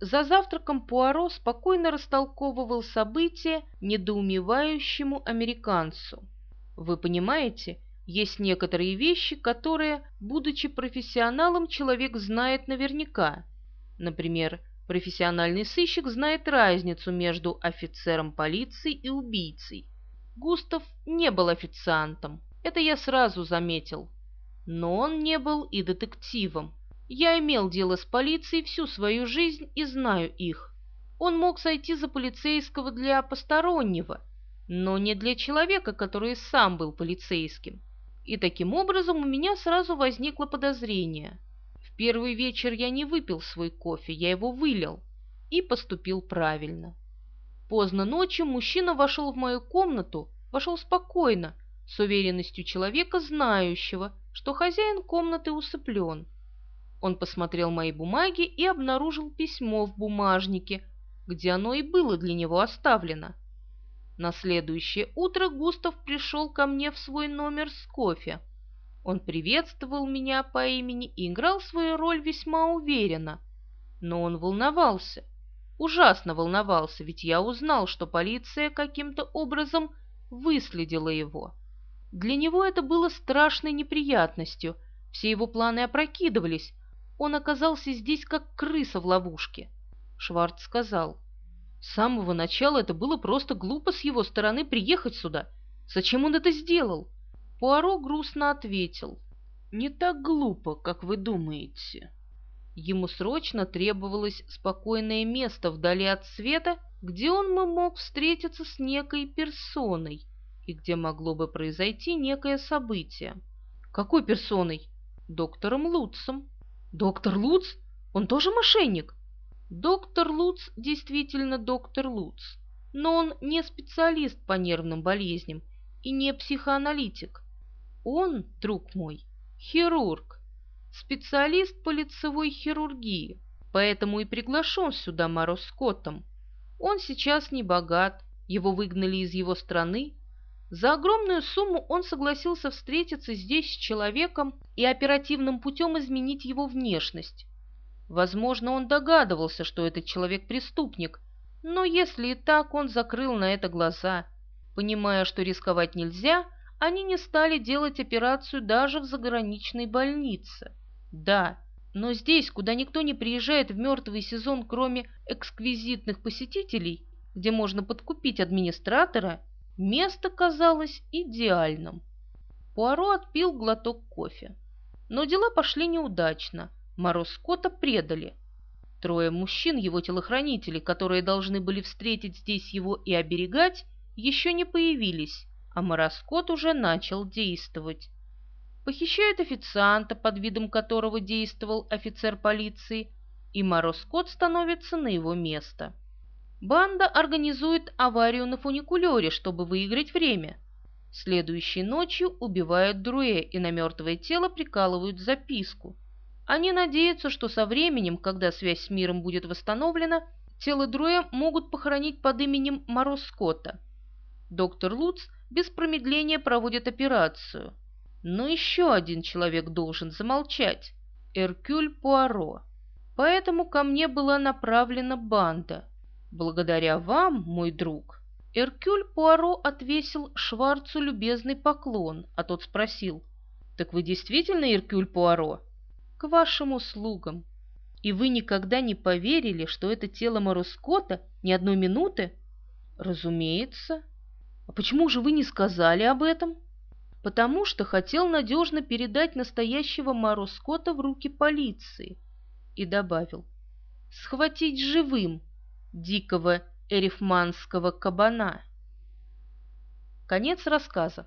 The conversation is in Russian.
За завтраком Пуаро спокойно растолковывал события недоумевающему американцу. Вы понимаете, есть некоторые вещи, которые, будучи профессионалом, человек знает наверняка. Например, профессиональный сыщик знает разницу между офицером полиции и убийцей. Густав не был официантом, это я сразу заметил. Но он не был и детективом. Я имел дело с полицией всю свою жизнь и знаю их. Он мог сойти за полицейского для постороннего, но не для человека, который сам был полицейским. И таким образом у меня сразу возникло подозрение. В первый вечер я не выпил свой кофе, я его вылил и поступил правильно. Поздно ночью мужчина вошел в мою комнату, вошел спокойно, с уверенностью человека, знающего, что хозяин комнаты усыплен. Он посмотрел мои бумаги и обнаружил письмо в бумажнике, где оно и было для него оставлено. На следующее утро Густав пришел ко мне в свой номер с кофе. Он приветствовал меня по имени и играл свою роль весьма уверенно. Но он волновался, ужасно волновался, ведь я узнал, что полиция каким-то образом выследила его. Для него это было страшной неприятностью, все его планы опрокидывались, он оказался здесь как крыса в ловушке. Шварц сказал, «С самого начала это было просто глупо с его стороны приехать сюда. Зачем он это сделал?» Пуаро грустно ответил, «Не так глупо, как вы думаете». Ему срочно требовалось спокойное место вдали от света, где он бы мог встретиться с некой персоной и где могло бы произойти некое событие. Какой персоной? Доктором Лутцем. Доктор Луц? Он тоже мошенник? Доктор Луц действительно доктор Луц, но он не специалист по нервным болезням и не психоаналитик. Он, друг мой, хирург, специалист по лицевой хирургии, поэтому и приглашен сюда Маро Скоттом. Он сейчас не богат, его выгнали из его страны, за огромную сумму он согласился встретиться здесь с человеком и оперативным путем изменить его внешность. Возможно, он догадывался, что этот человек преступник, но если и так, он закрыл на это глаза. Понимая, что рисковать нельзя, они не стали делать операцию даже в заграничной больнице. Да, но здесь, куда никто не приезжает в мертвый сезон, кроме эксквизитных посетителей, где можно подкупить администратора, Место казалось идеальным. Пуаро отпил глоток кофе. Но дела пошли неудачно. Мороз Скотта предали. Трое мужчин, его телохранителей, которые должны были встретить здесь его и оберегать, еще не появились, а Мороскот уже начал действовать. Похищают официанта, под видом которого действовал офицер полиции, и Мороскот становится на его место. Банда организует аварию на фуникулере, чтобы выиграть время. Следующей ночью убивают Друэ и на мертвое тело прикалывают записку. Они надеются, что со временем, когда связь с миром будет восстановлена, тело Друэ могут похоронить под именем Мороз Скотта. Доктор Луц без промедления проводит операцию. Но еще один человек должен замолчать – Эркюль Пуаро. Поэтому ко мне была направлена банда – Благодаря вам, мой друг, Эркюль Пуаро отвесил Шварцу любезный поклон, а тот спросил, «Так вы действительно Эркюль Пуаро?» «К вашим услугам. И вы никогда не поверили, что это тело Марускота ни одной минуты?» «Разумеется. А почему же вы не сказали об этом?» «Потому что хотел надежно передать настоящего Марускота в руки полиции». И добавил, «Схватить живым, дикого эрифманского кабана. Конец рассказа.